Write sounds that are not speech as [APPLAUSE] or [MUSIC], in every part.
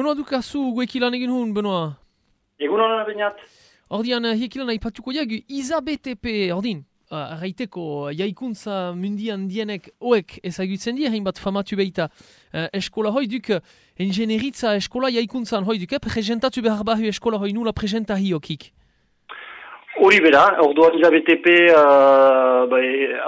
Benoa dukazu guekilan egin hun, Benoa? Egun hona bainat. Ordian, uh, hiekilan aipatuko jagu, Iza BTP, ordin, uh, arraiteko, jaikuntza mundian dienek oek ezagutzen die, hainbat famatu behita uh, eskola hoi duk, engineeritza eskola jaikuntzan hoi duk, eh, presentatu behar bahu eskola hoi nula presenta hiokik. Hori bera, orduan IZABTP uh, ba,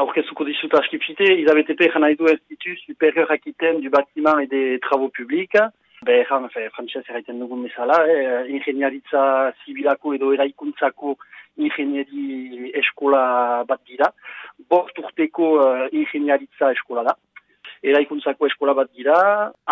aurkezuko dizut askipsite, IZABTP jana edu Institut Superior Aquitaine du Bâtiment et des Travaux Publics. Be, jan, fe, frantxez erraiten dugun bezala, eh, ingeniaritza zibilako edo eraikuntzako ingenieri eskola bat dira. Bost urteko uh, ingeniaritza eskola da. Eraikuntzako eskola bat dira.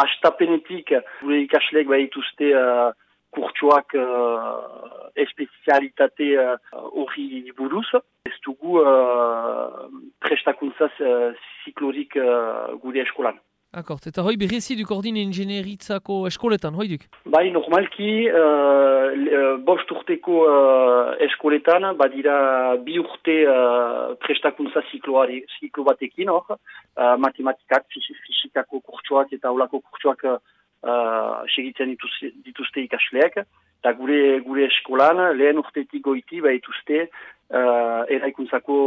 Astapenetik, gure ikasleek behituzte uh, kurtsuak uh, espezialitate hori uh, buruz. Ez dugu uh, prestakuntza uh, ziklorik uh, gure eskolan. Akort, eta hoi berrezi duk ordin ingenieritzako eskoletan, hoi duk? Bai, normalki, uh, uh, bost urteko uh, eskoletan, badira bi urte uh, prestakuntza zikloari, ziklo batekin, hor, uh, matematikak, fizikako kurtsuak eta olako kurtsuak uh, segitzen dituzte, dituzte ikasleak, eta gure, gure eskolan, lehen urtetik goiti, bai dituzte uh, eraikuntzako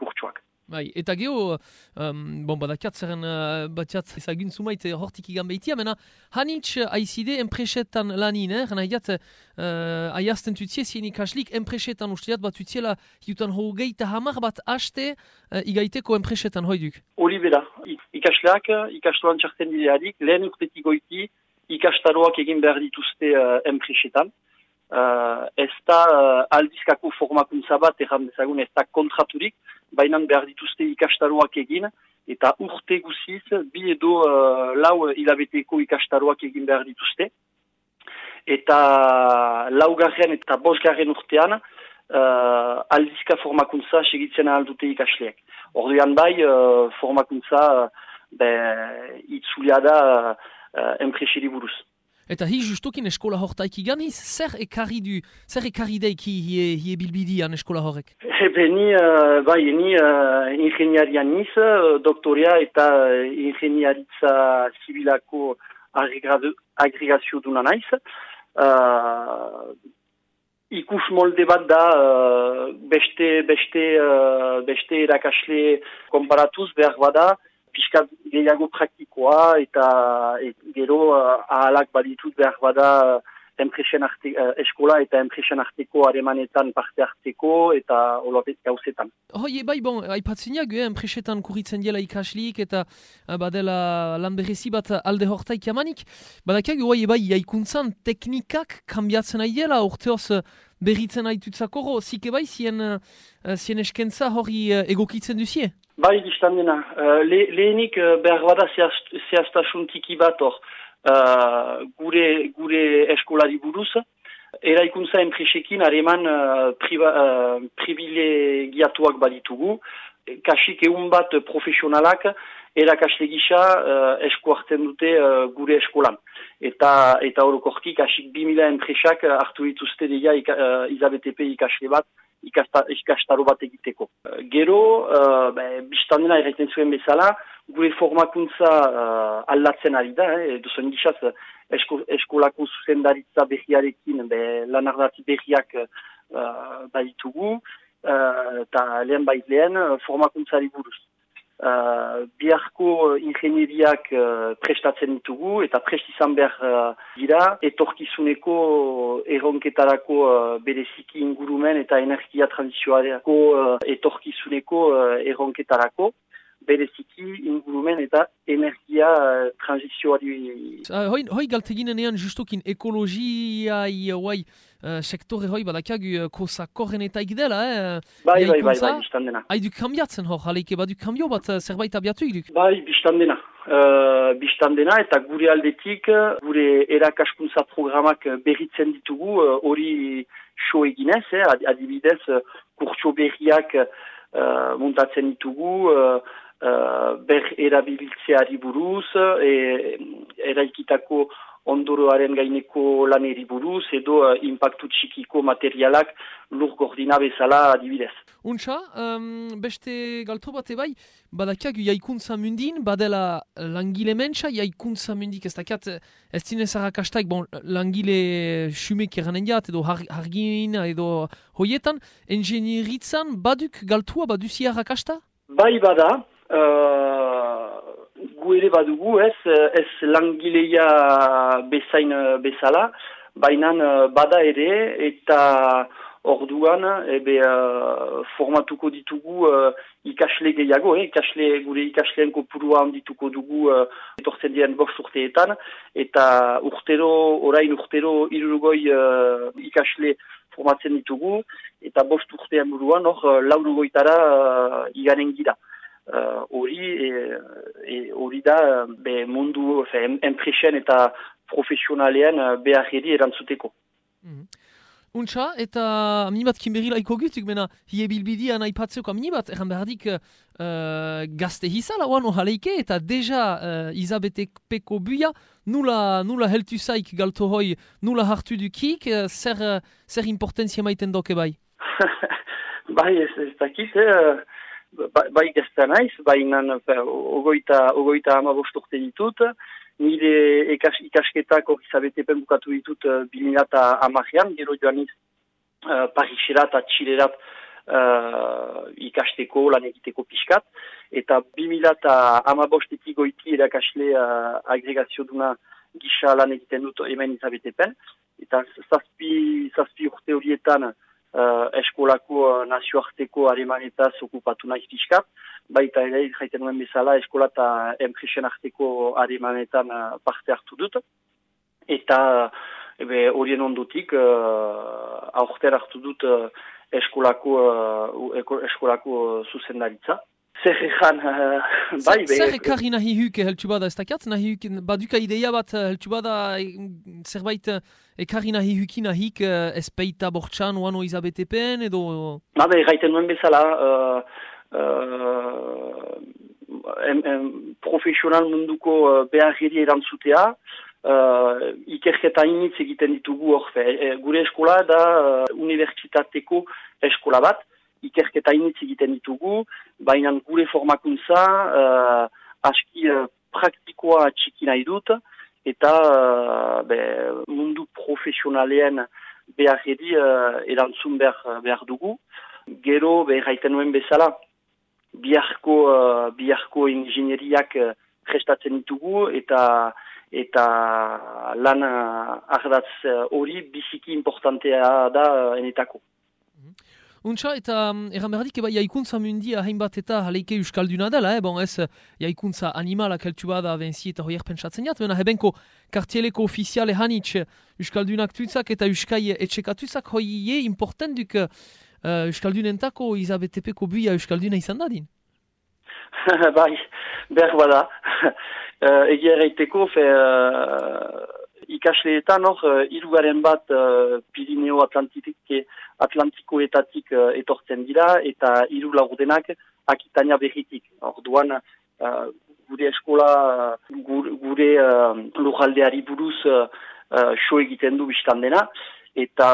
kurtsuak. Bai, eta geho, um, bon, badakiat zerren uh, batiat ezagun zumait hortik igan behitia, mena hanitz haizide enpresetan lanin, eh? Gana hiat, uh, aiazten tutzie zien ikaslik enpresetan usteat bat tutziela hiutan hogeita hamar bat haste uh, igaiteko enpresetan hoiduk. Hori bera, ikasleak, ikastuan txarten dideadik, lehen urtetik goiti, ikastaroak egin behar dituzte uh, enpresetan. Uh, ez da uh, aldizkako formakuntza bat, erran bezagun ez da kontraturik, baina behar dituzte ikastaroak egin, eta urte guziz, bi edo uh, lau hilabeteko ikastaroak egin behar dituzte. Eta laugarren eta bosgarren urtean, uh, aldizka formakuntza segitzen aldute ikasleak. Ordean bai, uh, formakuntza uh, itzulia da uh, enpreseri buruz. Eta hi justokin eskola hortaik iganiz, zer ekarri du, zer ekarri daiki hie, hie bilbidian eskola horrek? Ebe ni, uh, bai, ni uh, ingeniarian niz, uh, doktorea eta ingeniaritza zibilako agregazio duna naiz. Uh, ikus molde bat da uh, beste, beste, uh, beste erakasle komparatuz behar bada, pixka gehiago praktikoa eta et, gero uh, ahalak baditut behar bada enpresen arte, uh, eskola eta enpresen arteko aremanetan parte hartzeko eta olapet gauzetan. Hoi, bai, bon, aipatzeniak, eh, enpresetan kuritzen dela ikaslik eta uh, badela lan berezi bat alde hortaik jamanik. Badakiak, hoi, bai, jaikuntzan teknikak kambiatzen nahi dela, urteoz berritzen haitutzako, zike bai, zien, uh, zien eskentza hori uh, egokitzen duzie? Bai, biztan dena. Uh, le, lehenik uh, behar bada zehaztasun tiki bat hor uh, gure, gure eskolari buruz. Eraikuntza enpresekin hareman uh, uh, privilegiatuak baditugu. Kasik egun bat profesionalak erakasle gisa uh, esku dute uh, gure eskolan. Eta eta horokortik kasik 2000 enpresak hartu dituzte deia uh, IZABTP ikasle bat ikastaro bat egiteko. Gero, uh, biztan dena erreiten zuen bezala, gure formakuntza uh, aldatzen ari da, eh, duzen gizaz, esko, eskolako zuzendaritza behiarekin be, lanardati behiak uh, baditugu, eta lehen bait lehen formakuntzari buruz. Uh, biharko ingenieriak uh, prestatzen ditugu eta prest izan behar uh, dira. Etorkizuneko erronketarako uh, bereziki ingurumen eta energia transizioareko uh, etorkizuneko uh, erronketarako bereziki ingurumen eta energia uh, transizioari. Uh, hoi, hoi galteginenean justokin ekologia iauai uh, sektore hoi badakiagu uh, kosa korren eta ikdela, eh? Bai, bai, bai, bai, biztan dena. Hai du kambiatzen hor, haleike badu kambio bat uh, zerbait abiatu iduk? Bai, biztan dena. Uh, biztan dena eta gure aldetik, gure erakaskuntza programak berritzen ditugu, hori uh, so eginez, eh? adibidez, uh, kurtso berriak uh, montatzen ditugu, uh, ber erabiltzeari buruz, e, eraikitako ondoroaren gaineko laneri buruz edo uh, impactu txikiko materialak lur gordina bezala adibidez. Untxa, um, beste galto bat ebai, badakiak jaikuntza mundin, badela langile mentxa, jaikuntza mundik ez dakiat, ez zinez harrakastaik, bon, langile xumek eranen jat, edo har, hargin, edo hoietan, engineeritzan baduk galtua baduzi harrakasta? Bai bada, uh, gu ere badugu ez, ez langileia bezain bezala, baina bada ere eta orduan ebe uh, formatuko ditugu uh, ikasle gehiago, eh? ikasle, gure ikasleen kopurua handituko dugu uh, etortzen diren bost urteetan, eta urtero, orain urtero irurugoi uh, ikasle formatzen ditugu, eta bost urtean buruan hor laurugoitara uh, iganen gira. Hori uh, e, da be, mundu enpresen eta profesionalean uh, behar erantzuteko. Mm Untxa, eta amini bat kinberri laiko gutuk, mena, hie bilbidia nahi patzeko amini bat, erran behar dik uh, gazte hizala oan ohaleike, eta deja uh, izabetek peko buia, nula, nula heltu zaik galto hoi, nula hartu dukik, uh, zer, uh, zer importantzia maiten doke bai? [LAUGHS] bai, ez, ez dakit, eh, bai, bai gazte naiz, bai nan, ogoita, ogoita ama bosturte ditut, nire ikas, ikasketak izabete bukatu ditut uh, bilinata amajean, gero joan iz uh, Parisera eta Txilerat uh, ikasteko, lan egiteko pixkat, eta bimilata amabostetik goiti erakasle uh, agregazio duna gisa lan egiten dut hemen izabete eta zazpi, zazpi urte horietan uh, eskolako uh, nazioarteko aremanetaz okupatu nahi pixkat, baita ere, jaiten nuen bezala, eskola eta enpresen arteko aremanetan uh, parte hartu dut. Eta ebe, horien ondutik, uh, aurter hartu dut uh, eskolako, uh, eskolako zuzendaritza. Zer egan, uh, bai, be... Zer ekarri nahi huke heltu bada ez dakiat? Nahi huke, baduka ideia bat heltu bada zerbait ekarri nahi huki nahik ezpeita bortxan oano izabetepen edo... Babe, gaiten nuen bezala, uh, uh, em, em, profesional munduko uh, beharri erantzutea, uh, ikerketa initz egiten ditugu orfe. E, gure eskola da uh, universitateko eskola bat, ikerketa initz egiten ditugu, baina gure formakuntza uh, aski uh, praktikoa txiki nahi dut, eta uh, be, mundu profesionalean beharri uh, erantzun behar, behar dugu. Gero, behar nuen bezala, biharko, uh, biharko ingenieriak uh, prestatzen ditugu eta eta lan uh, ardatz hori biziki importantea da uh, enetako. Untsa, eta um, erran behar eba jaikuntza mundia hainbat eta haleike euskalduna dela, eh? bon ez jaikuntza animalak heltu bada benzi eta hoier pentsatzen jat, mena hebenko kartieleko ofiziale hanitz euskaldunak tuitzak eta euskai etxekatuitzak hoie importantuk uh, Euskaldunentako izabetepeko buia Euskalduna izan dadin? [LAUGHS] bai, behar bada. uh, [LAUGHS] Egia erraiteko, fe, uh, ikasleetan hor, uh, irugaren bat uh, Pirineo Atlantikoetatik uh, etortzen dira, eta iru laurdenak akitania berritik. Orduan, uh, gure eskola, gure, gure uh, lujaldeari buruz uh, uh, so egiten du biztan dena, Eta,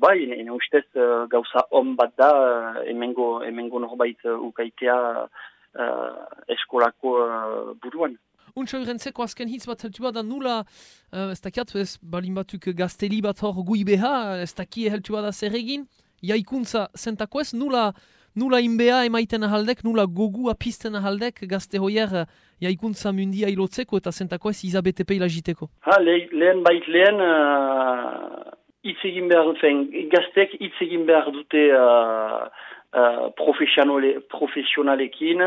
bai, ene ustez uh, gauza on bat da, uh, emengo, emengo norbait uh, ukaitea uh, eskolako uh, buruan. Untsa irentzeko azken hitz bat heltu bada nula, uh, ez dakiat, ez balin batuk gazteli bat hor gui beha, ez dakie heltu bada zer egin, jaikuntza zentako ez, nula, nula inbea emaiten ahaldek, nula gogu apisten ahaldek gazte hoier jaikuntza mundia ilotzeko eta zentako ez izabetepe ilagiteko. Ha, le, lehen bait lehen, uh, hitz egin behar dut, gaztek hitz egin behar dute uh, uh, profesionalekin,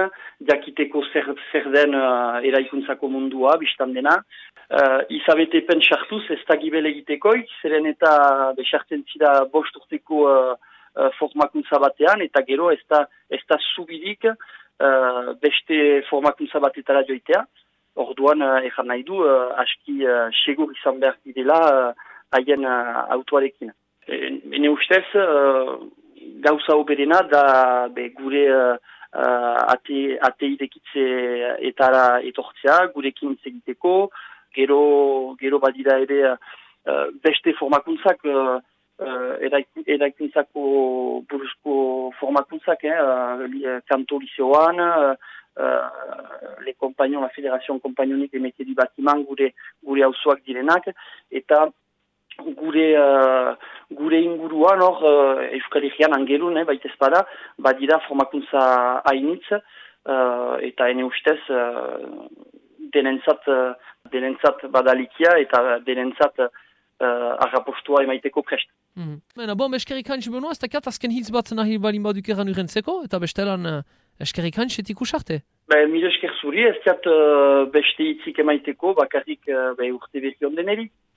jakiteko zer, zer den uh, eraikuntzako mundua, biztan dena. Uh, izabete pen sartuz ez da gibel egitekoik, zeren eta besartzen zida bost urteko uh, uh, formakuntza batean, eta gero ez da, ez da zubidik uh, beste formakuntza batetara joitea. Orduan, uh, ezan nahi du, uh, aski uh, segur izan behar didela, uh, haien uh, autoarekin. E, ustez, uh, gauza oberena da be, gure uh, ate, ate idekitze etara etortzea, gurekin egiteko, gero, gero badira ere uh, beste formakuntzak uh, uh, eraikuntzako buruzko formakuntzak, eh, uh, kanto liceoan, uh, le compagnons, la Fédération Compagnonique des métiers du bâtiment, gure, gure hausuak direnak, eta gure uh, gure inguruan hor uh, Euskal Herrian angelun, eh, baita espada, badira formakuntza hainitz, uh, eta ene ustez uh, denentzat, uh, denentzat badalikia eta denentzat uh, agapostua emaiteko prest. Mm. Bena, bon, eskerrik hantz beno, ez dakat azken hitz bat nahi balin baduk eran urentzeko, eta bestelan uh, eskerrik hantz etik usarte? Be, mire esker zuri, ez diat uh, beste hitzik emaiteko, bakarrik uh, be, urte behion deneri.